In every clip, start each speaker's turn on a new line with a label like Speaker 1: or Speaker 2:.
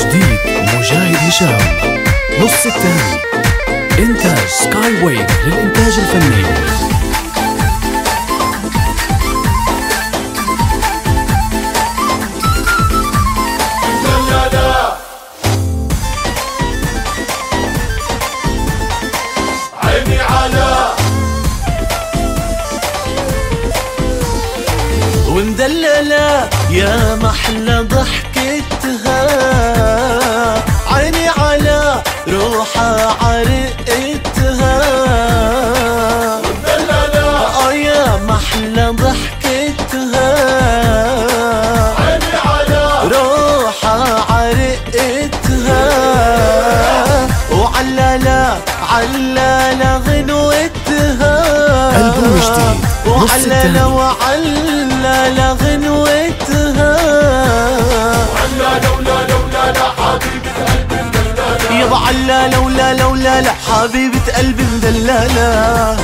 Speaker 1: جديد مجاهد هشام. نص الثاني. إنتاج سكاي ويك للإنتاج الفني.
Speaker 2: عيني على.
Speaker 3: ومدللة يا وعلالة علالة غنوتها
Speaker 1: ألبوم جديد،.
Speaker 3: وعلالة وعلالة غنوتها
Speaker 2: لا لولا لولا لا
Speaker 3: يابا علالة ولا لا ولا لا حبيبة قلبي مدلالة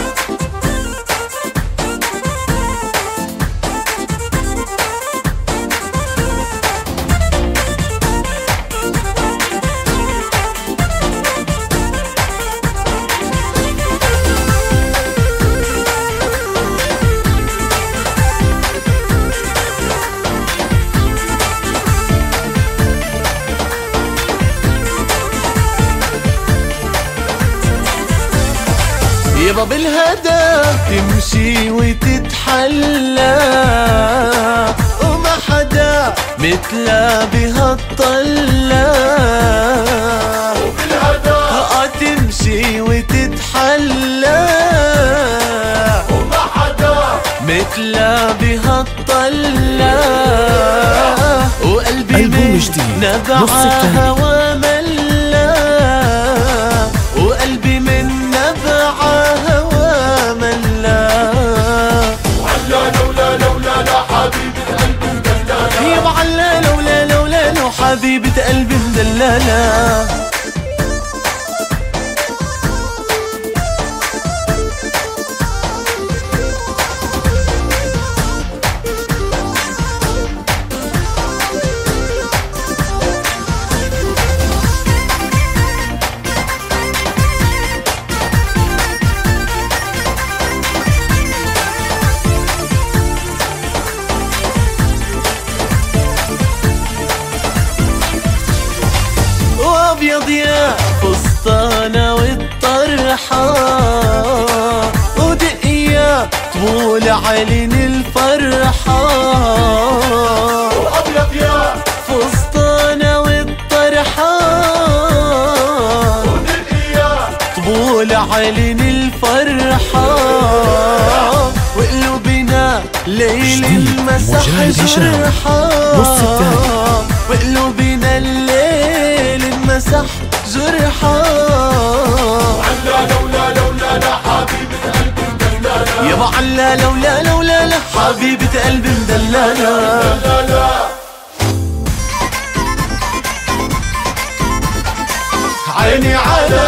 Speaker 3: يابا بالهدى تمشي وتتحلى. وما حدا مثلها بهالطلة
Speaker 2: بالهدى
Speaker 3: آه تمشي وتتحلى.
Speaker 2: وما حدا
Speaker 3: مثلها بهالطلة وقلبي
Speaker 1: ألبوم
Speaker 3: من نبعها
Speaker 1: التاني.
Speaker 3: يا فستانة والطرحة. ودقية طول عين الفرحة.
Speaker 2: وأبيض يا
Speaker 3: فستانة والطرحة.
Speaker 2: ودقيقة
Speaker 3: طبول عين الفرحة. وقلوبنا ليل المسح. جرحة. وقلوبنا يابا علا لولا لولا لا. حبيبة قلبي مدللة. عيني على